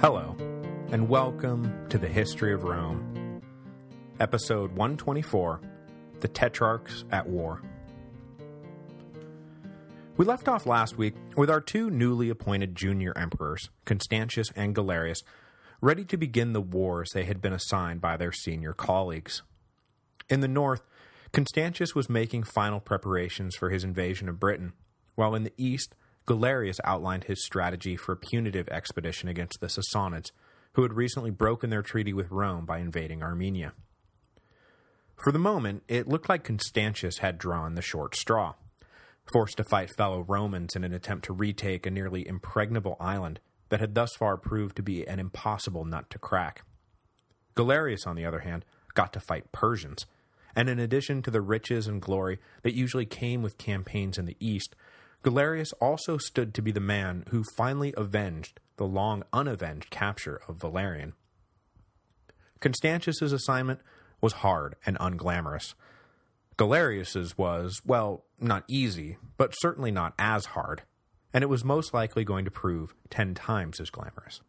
Hello, and welcome to the History of Rome, Episode 124, The Tetrarchs at War. We left off last week with our two newly appointed junior emperors, Constantius and Galerius, ready to begin the wars they had been assigned by their senior colleagues. In the north, Constantius was making final preparations for his invasion of Britain, while in the east, Galerius outlined his strategy for a punitive expedition against the Sassanids, who had recently broken their treaty with Rome by invading Armenia. For the moment, it looked like Constantius had drawn the short straw. Forced to fight fellow Romans in an attempt to retake a nearly impregnable island that had thus far proved to be an impossible nut to crack. Galerius, on the other hand, got to fight Persians, and in addition to the riches and glory that usually came with campaigns in the east, Galerius also stood to be the man who finally avenged the long unavenged capture of Valerian. Constantius's assignment was hard and unglamorous. Galerius's was, well, not easy, but certainly not as hard, and it was most likely going to prove ten times as glamorous.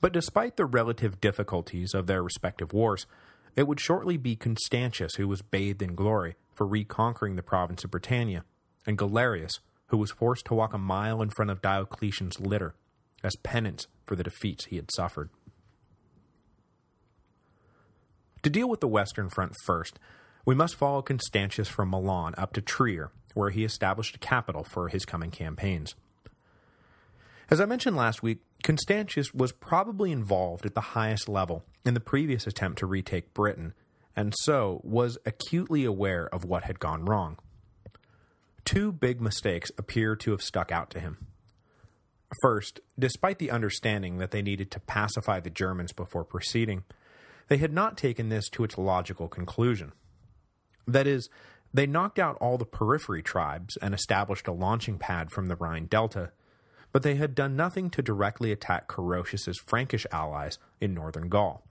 But despite the relative difficulties of their respective wars, it would shortly be Constantius who was bathed in glory for reconquering the province of Britannia, and Galerius, who was forced to walk a mile in front of Diocletian's litter as penance for the defeats he had suffered. To deal with the Western Front first, we must follow Constantius from Milan up to Trier, where he established a capital for his coming campaigns. As I mentioned last week, Constantius was probably involved at the highest level in the previous attempt to retake Britain, and so was acutely aware of what had gone wrong. Two big mistakes appear to have stuck out to him. First, despite the understanding that they needed to pacify the Germans before proceeding, they had not taken this to its logical conclusion. That is, they knocked out all the periphery tribes and established a launching pad from the Rhine Delta, but they had done nothing to directly attack Carausius's Frankish allies in northern Gaul.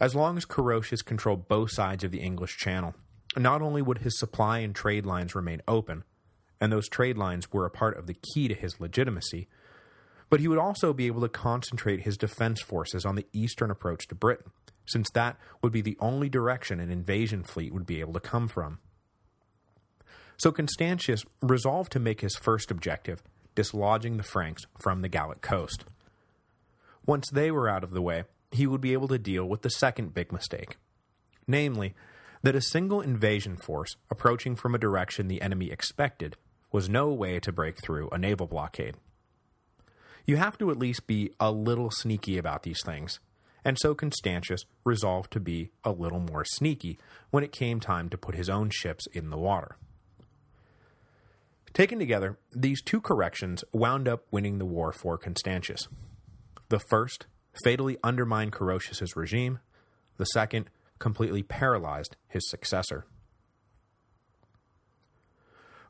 As long as Carausius controlled both sides of the English Channel, not only would his supply and trade lines remain open, and those trade lines were a part of the key to his legitimacy, but he would also be able to concentrate his defense forces on the eastern approach to Britain, since that would be the only direction an invasion fleet would be able to come from. So Constantius resolved to make his first objective dislodging the Franks from the Gallic coast. Once they were out of the way, he would be able to deal with the second big mistake, namely, that a single invasion force approaching from a direction the enemy expected was no way to break through a naval blockade. You have to at least be a little sneaky about these things, and so Constantius resolved to be a little more sneaky when it came time to put his own ships in the water. Taken together, these two corrections wound up winning the war for Constantius. The first fatally undermined Carausius's regime, the second completely paralyzed his successor.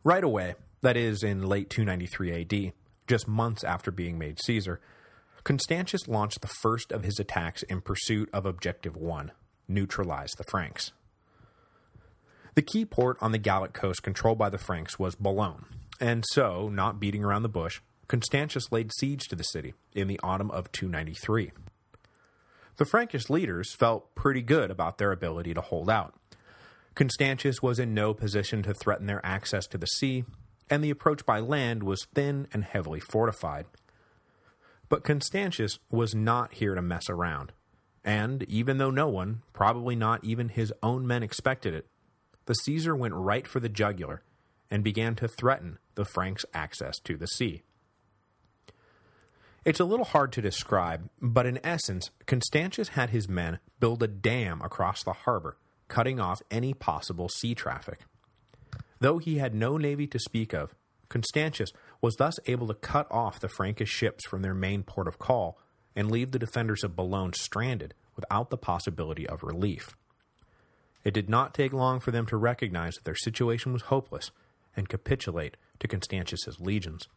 Right away, that is in late 293 AD, just months after being made Caesar, Constantius launched the first of his attacks in pursuit of Objective 1, neutralize the Franks. The key port on the Gallic coast controlled by the Franks was Boulogne, and so, not beating around the bush, Constantius laid siege to the city in the autumn of 293. The Frankish leaders felt pretty good about their ability to hold out. Constantius was in no position to threaten their access to the sea, and the approach by land was thin and heavily fortified. But Constantius was not here to mess around, and even though no one, probably not even his own men expected it, the Caesar went right for the jugular and began to threaten the Franks' access to the sea. It's a little hard to describe, but in essence, Constantius had his men build a dam across the harbor, cutting off any possible sea traffic. Though he had no navy to speak of, Constantius was thus able to cut off the Frankish ships from their main port of call and leave the defenders of Boulogne stranded without the possibility of relief. It did not take long for them to recognize that their situation was hopeless and capitulate to Constantius's legions.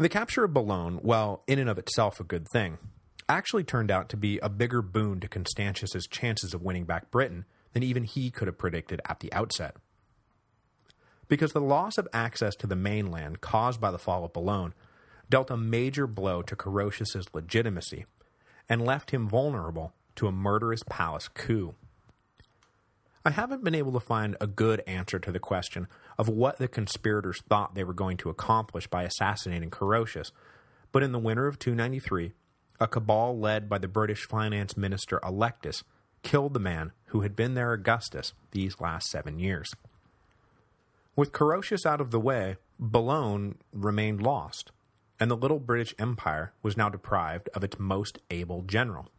The capture of Boulogne, while in and of itself a good thing, actually turned out to be a bigger boon to Constantius's chances of winning back Britain than even he could have predicted at the outset. Because the loss of access to the mainland caused by the fall of Boulogne dealt a major blow to Carausius's legitimacy and left him vulnerable to a murderous palace coup. I haven't been able to find a good answer to the question of what the conspirators thought they were going to accomplish by assassinating Carausius, but in the winter of 293, a cabal led by the British finance minister Allectus killed the man who had been their Augustus these last seven years. With Carausius out of the way, Boulogne remained lost, and the little British Empire was now deprived of its most able general.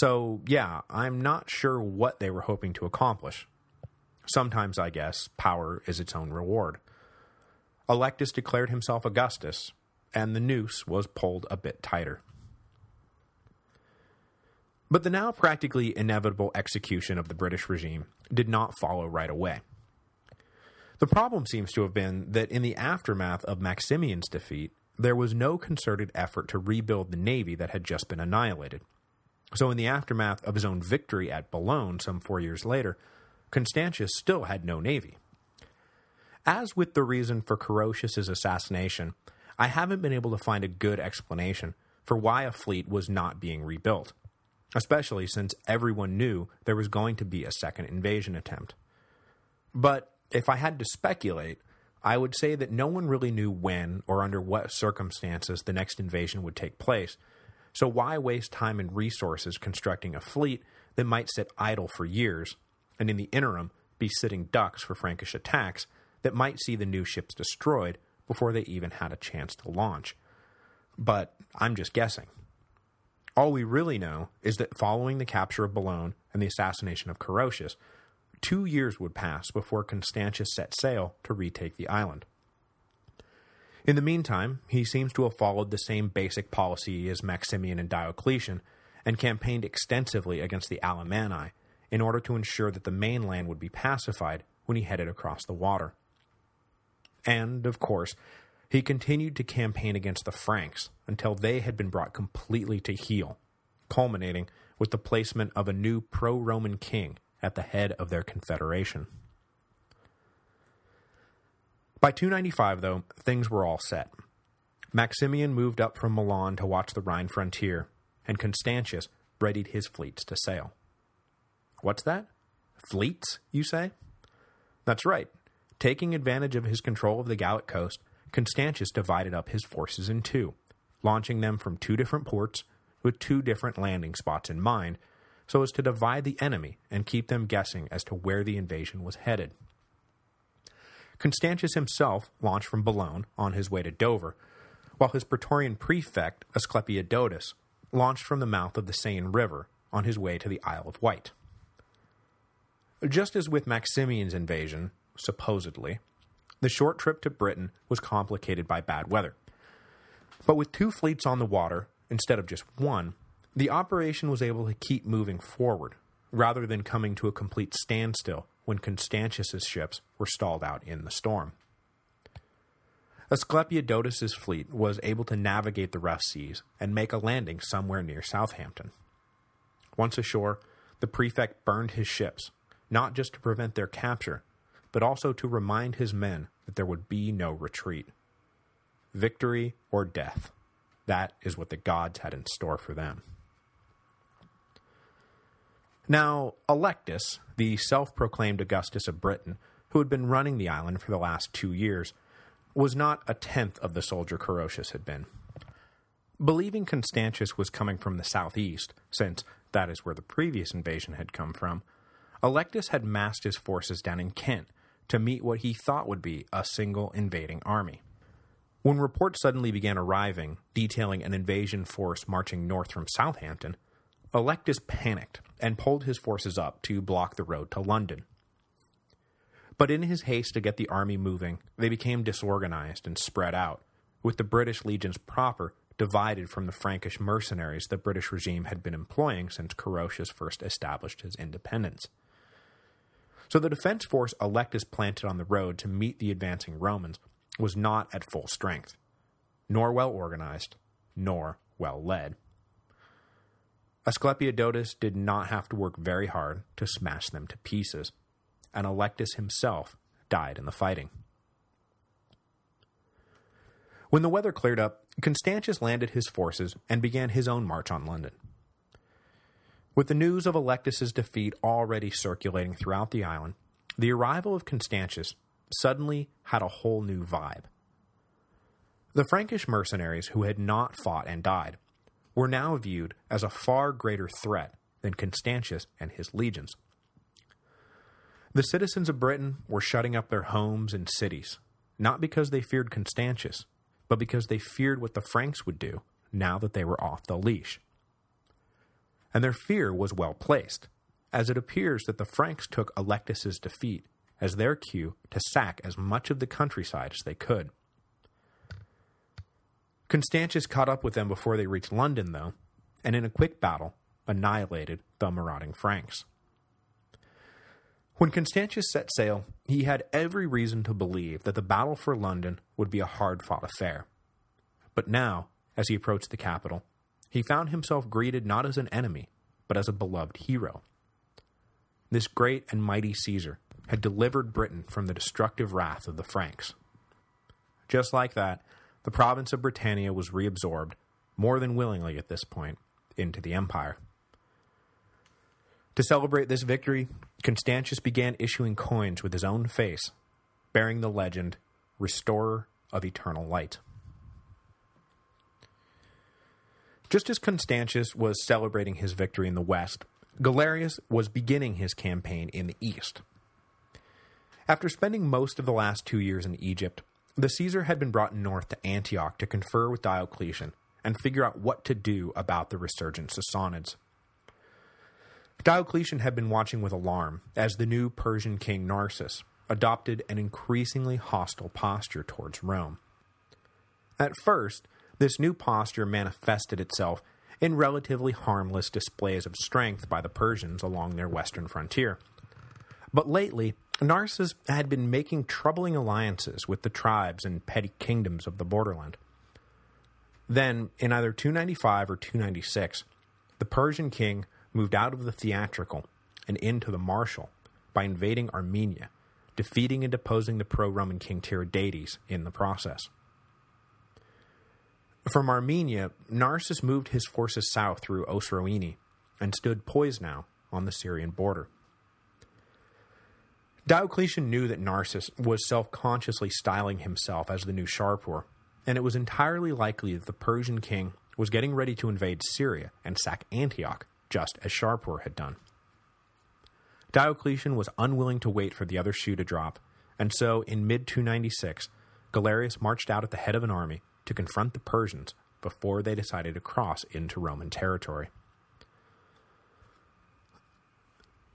So, yeah, I'm not sure what they were hoping to accomplish. Sometimes, I guess, power is its own reward. Allectus declared himself Augustus, and the noose was pulled a bit tighter. But the now practically inevitable execution of the British regime did not follow right away. The problem seems to have been that in the aftermath of Maximian's defeat, there was no concerted effort to rebuild the navy that had just been annihilated. So in the aftermath of his own victory at Boulogne some four years later, Constantius still had no navy. As with the reason for Carausius's assassination, I haven't been able to find a good explanation for why a fleet was not being rebuilt, especially since everyone knew there was going to be a second invasion attempt. But if I had to speculate, I would say that no one really knew when or under what circumstances the next invasion would take place, so why waste time and resources constructing a fleet that might sit idle for years, and in the interim be sitting ducks for Frankish attacks that might see the new ships destroyed before they even had a chance to launch? But I'm just guessing. All we really know is that following the capture of Boulogne and the assassination of Carausius, two years would pass before Constantius set sail to retake the island. In the meantime, he seems to have followed the same basic policy as Maximian and Diocletian, and campaigned extensively against the Alemanni in order to ensure that the mainland would be pacified when he headed across the water. And, of course, he continued to campaign against the Franks until they had been brought completely to heel, culminating with the placement of a new pro-Roman king at the head of their confederation. By 295, though, things were all set. Maximian moved up from Milan to watch the Rhine frontier, and Constantius readied his fleets to sail. What's that? Fleets, you say? That's right. Taking advantage of his control of the Gallic coast, Constantius divided up his forces in two, launching them from two different ports with two different landing spots in mind so as to divide the enemy and keep them guessing as to where the invasion was headed. Constantius himself launched from Boulogne on his way to Dover, while his Praetorian prefect, Asclepiodotus, launched from the mouth of the Seine River on his way to the Isle of Wight. Just as with Maximian's invasion, supposedly, the short trip to Britain was complicated by bad weather. But with two fleets on the water, instead of just one, the operation was able to keep moving forward, rather than coming to a complete standstill when Constantius's ships were stalled out in the storm. Asclepiodotus's fleet was able to navigate the rough seas and make a landing somewhere near Southampton. Once ashore, the prefect burned his ships, not just to prevent their capture, but also to remind his men that there would be no retreat. Victory or death. That is what the gods had in store for them. Now, Allectus, the self-proclaimed Augustus of Britain, who had been running the island for the last two years, was not a tenth of the soldier Carausius had been. Believing Constantius was coming from the southeast, since that is where the previous invasion had come from, Allectus had massed his forces down in Kent to meet what he thought would be a single invading army. When reports suddenly began arriving, detailing an invasion force marching north from Southampton, Allectus panicked and pulled his forces up to block the road to London. But in his haste to get the army moving, they became disorganized and spread out, with the British legions proper divided from the Frankish mercenaries the British regime had been employing since Carausius first established his independence. So the defense force Allectus planted on the road to meet the advancing Romans was not at full strength, nor well organized, nor well led. Asclepiodotus did not have to work very hard to smash them to pieces, and Allectus himself died in the fighting. When the weather cleared up, Constantius landed his forces and began his own march on London. With the news of Allectus's defeat already circulating throughout the island, the arrival of Constantius suddenly had a whole new vibe. The Frankish mercenaries who had not fought and died were now viewed as a far greater threat than Constantius and his legions. The citizens of Britain were shutting up their homes and cities, not because they feared Constantius, but because they feared what the Franks would do now that they were off the leash. And their fear was well placed, as it appears that the Franks took Allectus's defeat as their cue to sack as much of the countryside as they could. Constantius caught up with them before they reached London, though, and in a quick battle, annihilated the marauding Franks. When Constantius set sail, he had every reason to believe that the battle for London would be a hard-fought affair. But now, as he approached the capital, he found himself greeted not as an enemy, but as a beloved hero. This great and mighty Caesar had delivered Britain from the destructive wrath of the Franks. Just like that, the province of Britannia was reabsorbed, more than willingly at this point, into the empire. To celebrate this victory, Constantius began issuing coins with his own face, bearing the legend, Restorer of Eternal Light. Just as Constantius was celebrating his victory in the west, Galerius was beginning his campaign in the east. After spending most of the last two years in Egypt, the Caesar had been brought north to Antioch to confer with Diocletian and figure out what to do about the resurgent Sassanids. Diocletian had been watching with alarm as the new Persian king Narses adopted an increasingly hostile posture towards Rome. At first, this new posture manifested itself in relatively harmless displays of strength by the Persians along their western frontier. But lately, Narses had been making troubling alliances with the tribes and petty kingdoms of the borderland. Then, in either 295 or 296, the Persian king moved out of the theatrical and into the martial by invading Armenia, defeating and deposing the pro-Roman king Tiridates in the process. From Armenia, Narses moved his forces south through Osroene and stood poised now on the Syrian border. Diocletian knew that Narses was self-consciously styling himself as the new Shapur, and it was entirely likely that the Persian king was getting ready to invade Syria and sack Antioch just as Shapur had done. Diocletian was unwilling to wait for the other shoe to drop, and so in mid-296, Galerius marched out at the head of an army to confront the Persians before they decided to cross into Roman territory.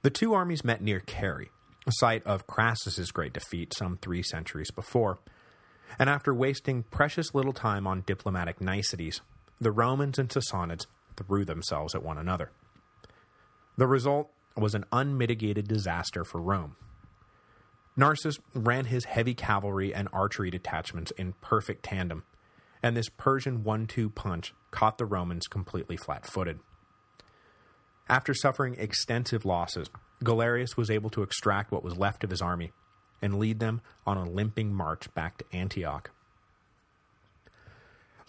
The two armies met near a site of Crassus's great defeat some three centuries before, and after wasting precious little time on diplomatic niceties, the Romans and Sassanids threw themselves at one another. The result was an unmitigated disaster for Rome. Narses ran his heavy cavalry and archery detachments in perfect tandem, and this Persian one-two punch caught the Romans completely flat-footed. After suffering extensive losses, Galerius was able to extract what was left of his army and lead them on a limping march back to Antioch.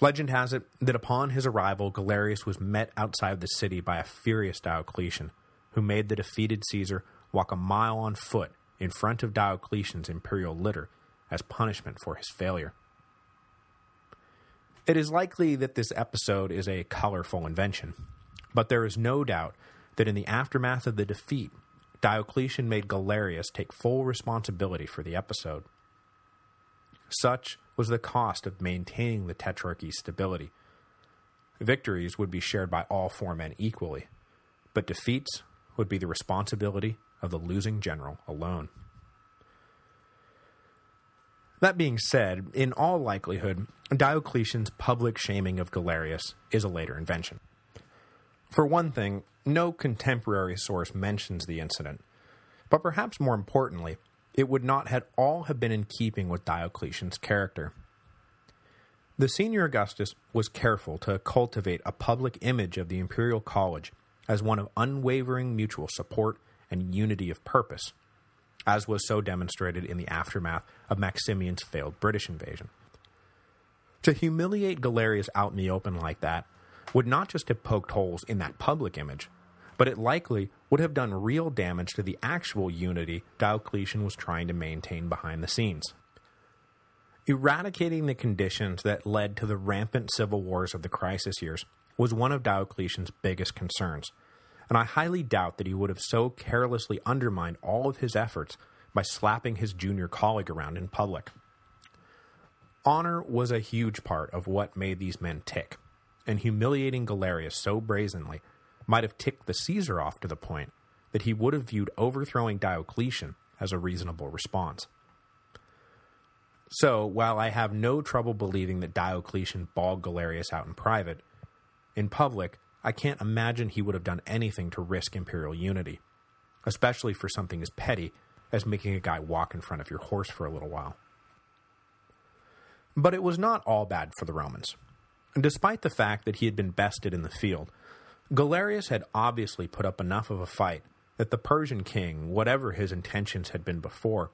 Legend has it that upon his arrival, Galerius was met outside the city by a furious Diocletian, who made the defeated Caesar walk a mile on foot in front of Diocletian's imperial litter as punishment for his failure. It is likely that this episode is a colorful invention, but there is no doubt that in the aftermath of the defeat, Diocletian made Galerius take full responsibility for the episode. Such was the cost of maintaining the Tetrarchy's stability. Victories would be shared by all four men equally, but defeats would be the responsibility of the losing general alone. That being said, in all likelihood, Diocletian's public shaming of Galerius is a later invention. For one thing, no contemporary source mentions the incident, but perhaps more importantly, it would not at all have been in keeping with Diocletian's character. The senior Augustus was careful to cultivate a public image of the imperial college as one of unwavering mutual support and unity of purpose, as was so demonstrated in the aftermath of Maximian's failed British invasion. To humiliate Galerius out in the open like that would not just have poked holes in that public image, but it likely would have done real damage to the actual unity Diocletian was trying to maintain behind the scenes. Eradicating the conditions that led to the rampant civil wars of the crisis years was one of Diocletian's biggest concerns, and I highly doubt that he would have so carelessly undermined all of his efforts by slapping his junior colleague around in public. Honor was a huge part of what made these men tick, and humiliating Galerius so brazenly might have ticked the Caesar off to the point that he would have viewed overthrowing Diocletian as a reasonable response. So, while I have no trouble believing that Diocletian bawled Galerius out in private, in public, I can't imagine he would have done anything to risk imperial unity, especially for something as petty as making a guy walk in front of your horse for a little while. But it was not all bad for the Romans. Despite the fact that he had been bested in the field, Galerius had obviously put up enough of a fight that the Persian king, whatever his intentions had been before,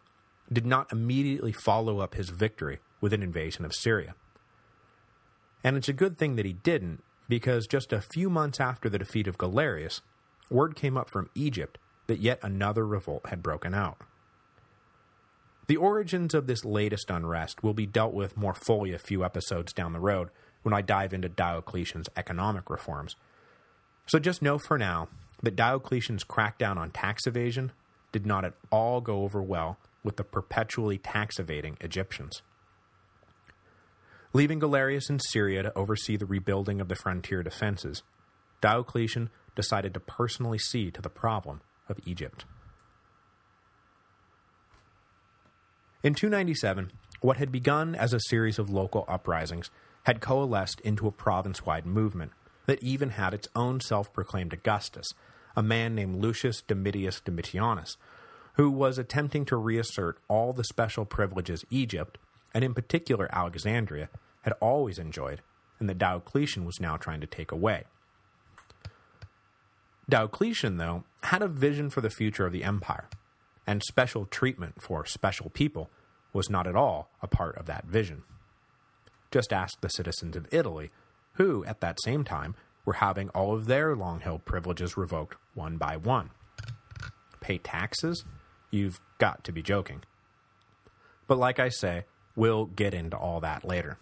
did not immediately follow up his victory with an invasion of Syria. And it's a good thing that he didn't, because just a few months after the defeat of Galerius, word came up from Egypt that yet another revolt had broken out. The origins of this latest unrest will be dealt with more fully a few episodes down the road when I dive into Diocletian's economic reforms, so just know for now that Diocletian's crackdown on tax evasion did not at all go over well with the perpetually tax-evading Egyptians. Leaving Galerius in Syria to oversee the rebuilding of the frontier defenses, Diocletian decided to personally see to the problem of Egypt. In 297, what had begun as a series of local uprisings had coalesced into a province-wide movement that even had its own self-proclaimed Augustus, a man named Lucius Domitius Domitianus, who was attempting to reassert all the special privileges Egypt, and in particular Alexandria, had always enjoyed, and that Diocletian was now trying to take away. Diocletian, though, had a vision for the future of the empire, and special treatment for special people was not at all a part of that vision. Just ask the citizens of Italy who, at that same time, were having all of their long-held privileges revoked one by one. Pay taxes? You've got to be joking. But like I say, we'll get into all that later.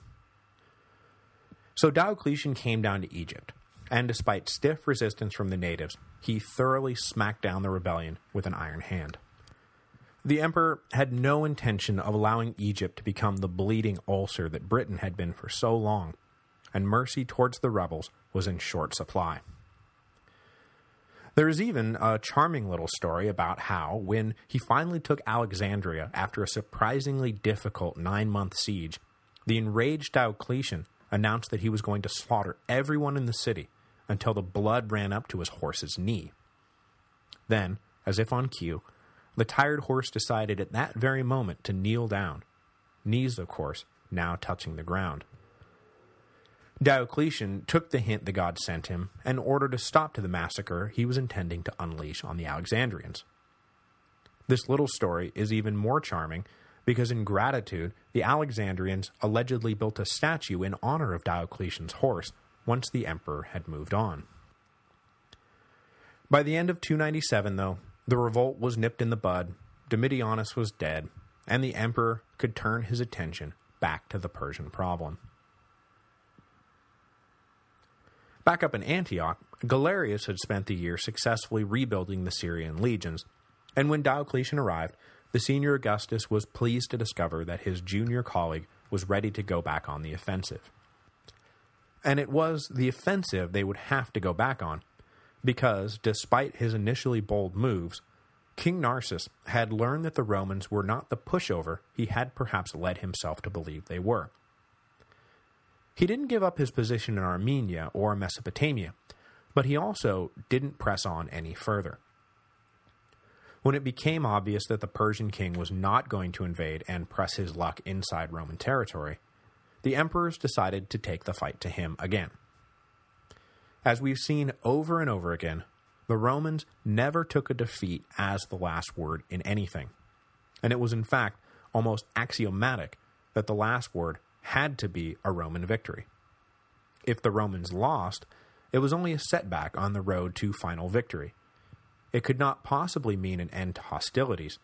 So Diocletian came down to Egypt, and despite stiff resistance from the natives, he thoroughly smacked down the rebellion with an iron hand. The emperor had no intention of allowing Egypt to become the bleeding ulcer that Britain had been for so long, and mercy towards the rebels was in short supply. There is even a charming little story about how, when he finally took Alexandria after a surprisingly difficult nine-month siege, the enraged Diocletian announced that he was going to slaughter everyone in the city until the blood ran up to his horse's knee. Then, as if on cue, the tired horse decided at that very moment to kneel down, knees, of course, now touching the ground. Diocletian took the hint the gods sent him and ordered a stop to the massacre he was intending to unleash on the Alexandrians. This little story is even more charming because in gratitude, the Alexandrians allegedly built a statue in honor of Diocletian's horse once the emperor had moved on. By the end of 297, though, the revolt was nipped in the bud, Domitianus was dead, and the emperor could turn his attention back to the Persian problem. Back up in Antioch, Galerius had spent the year successfully rebuilding the Syrian legions, and when Diocletian arrived, the senior Augustus was pleased to discover that his junior colleague was ready to go back on the offensive. And it was the offensive they would have to go back on, because, despite his initially bold moves, King Narses had learned that the Romans were not the pushover he had perhaps led himself to believe they were. He didn't give up his position in Armenia or Mesopotamia, but he also didn't press on any further. When it became obvious that the Persian king was not going to invade and press his luck inside Roman territory, the emperors decided to take the fight to him again. As we've seen over and over again, the Romans never took a defeat as the last word in anything, and it was in fact almost axiomatic that the last word had to be a Roman victory. If the Romans lost, it was only a setback on the road to final victory. It could not possibly mean an end to hostilities,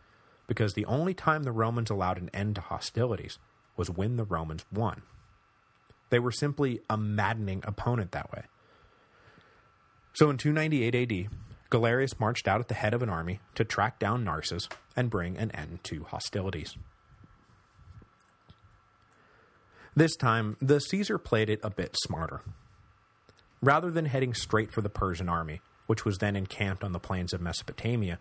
because the only time the Romans allowed an end to hostilities was when the Romans won. They were simply a maddening opponent that way. So in 298 AD, Galerius marched out at the head of an army to track down Narses and bring an end to hostilities. This time, the Caesar played it a bit smarter. Rather than heading straight for the Persian army, which was then encamped on the plains of Mesopotamia,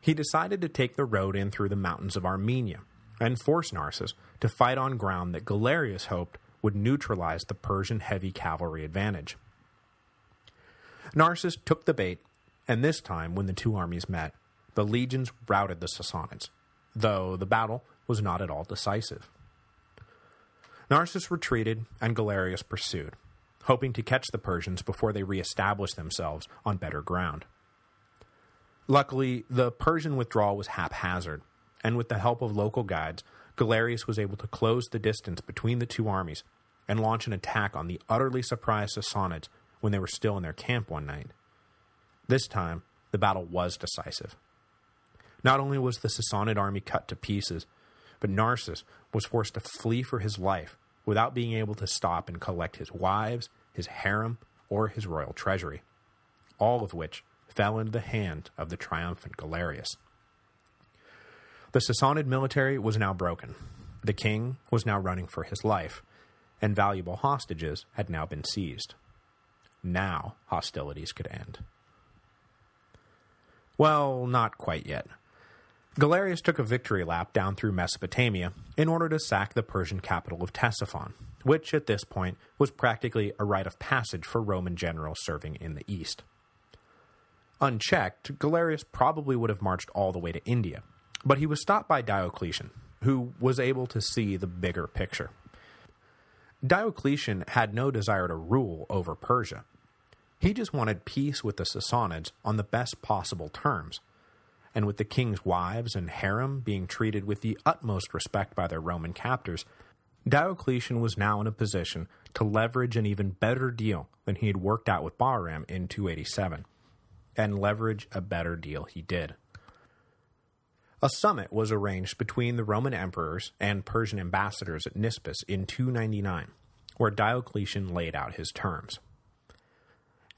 he decided to take the road in through the mountains of Armenia and force Narses to fight on ground that Galerius hoped would neutralize the Persian heavy cavalry advantage. Narses took the bait, and this time, when the two armies met, the legions routed the Sassanids, though the battle was not at all decisive. Narses retreated and Galerius pursued, hoping to catch the Persians before they re-established themselves on better ground. Luckily, the Persian withdrawal was haphazard, and with the help of local guides, Galerius was able to close the distance between the two armies and launch an attack on the utterly surprised Sassanids when they were still in their camp one night. This time, the battle was decisive. Not only was the Sassanid army cut to pieces, but Narses was forced to flee for his life without being able to stop and collect his wives, his harem, or his royal treasury, all of which fell into the hand of the triumphant Galerius. The Sassanid military was now broken. The king was now running for his life, and valuable hostages had now been seized. Now hostilities could end. Well, not quite yet. Galerius took a victory lap down through Mesopotamia in order to sack the Persian capital of Ctesiphon, which at this point was practically a rite of passage for Roman generals serving in the east. Unchecked, Galerius probably would have marched all the way to India, but he was stopped by Diocletian, who was able to see the bigger picture. Diocletian had no desire to rule over Persia. He just wanted peace with the Sassanids on the best possible terms, and with the king's wives and harem being treated with the utmost respect by their Roman captors, Diocletian was now in a position to leverage an even better deal than he had worked out with Bahram in 287. And leverage a better deal he did. A summit was arranged between the Roman emperors and Persian ambassadors at Nisibis in 299, where Diocletian laid out his terms.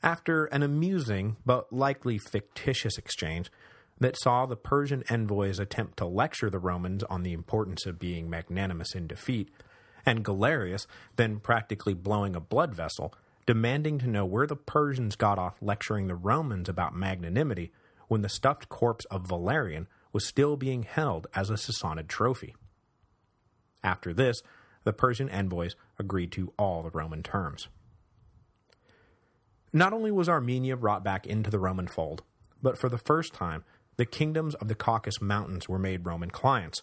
After an amusing, but likely fictitious exchange, that saw the Persian envoys attempt to lecture the Romans on the importance of being magnanimous in defeat, and Galerius then practically blowing a blood vessel, demanding to know where the Persians got off lecturing the Romans about magnanimity when the stuffed corpse of Valerian was still being held as a Sassanid trophy. After this, the Persian envoys agreed to all the Roman terms. Not only was Armenia brought back into the Roman fold, but for the first time, the kingdoms of the Caucasus Mountains were made Roman clients,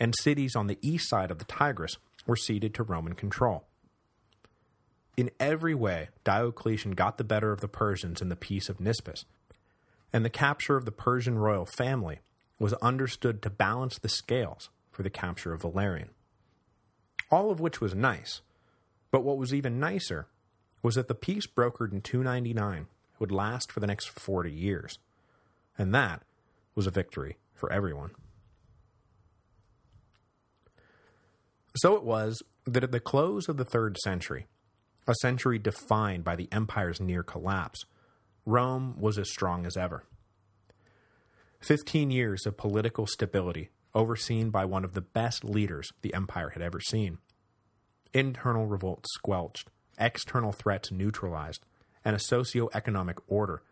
and cities on the east side of the Tigris were ceded to Roman control. In every way, Diocletian got the better of the Persians in the Peace of Nisibis, and the capture of the Persian royal family was understood to balance the scales for the capture of Valerian. All of which was nice, but what was even nicer was that the peace brokered in 299 would last for the next 40 years, and that was a victory for everyone. So it was that at the close of the 3rd century, a century defined by the empire's near collapse, Rome was as strong as ever. Fifteen years of political stability overseen by one of the best leaders the empire had ever seen. Internal revolts squelched, external threats neutralized, and a socio-economic order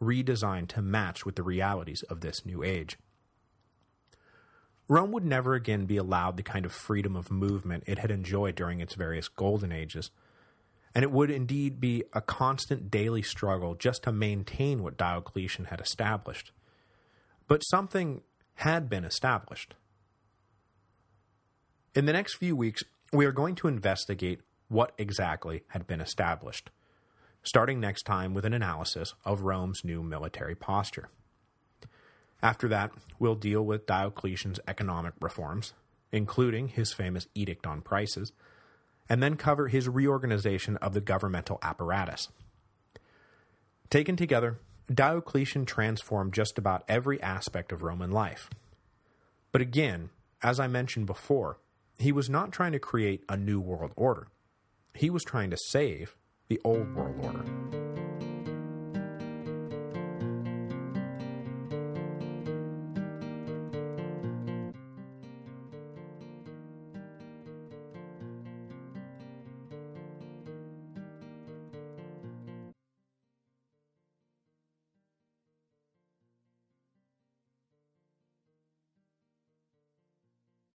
redesigned to match with the realities of this new age. Rome would never again be allowed the kind of freedom of movement it had enjoyed during its various golden ages, and it would indeed be a constant daily struggle just to maintain what Diocletian had established. But something had been established. In the next few weeks, we are going to investigate what exactly had been established, starting next time with an analysis of Rome's new military posture. After that, we'll deal with Diocletian's economic reforms, including his famous Edict on Prices, and then cover his reorganization of the governmental apparatus. Taken together, Diocletian transformed just about every aspect of Roman life. But again, as I mentioned before, he was not trying to create a new world order. He was trying to save the old world order.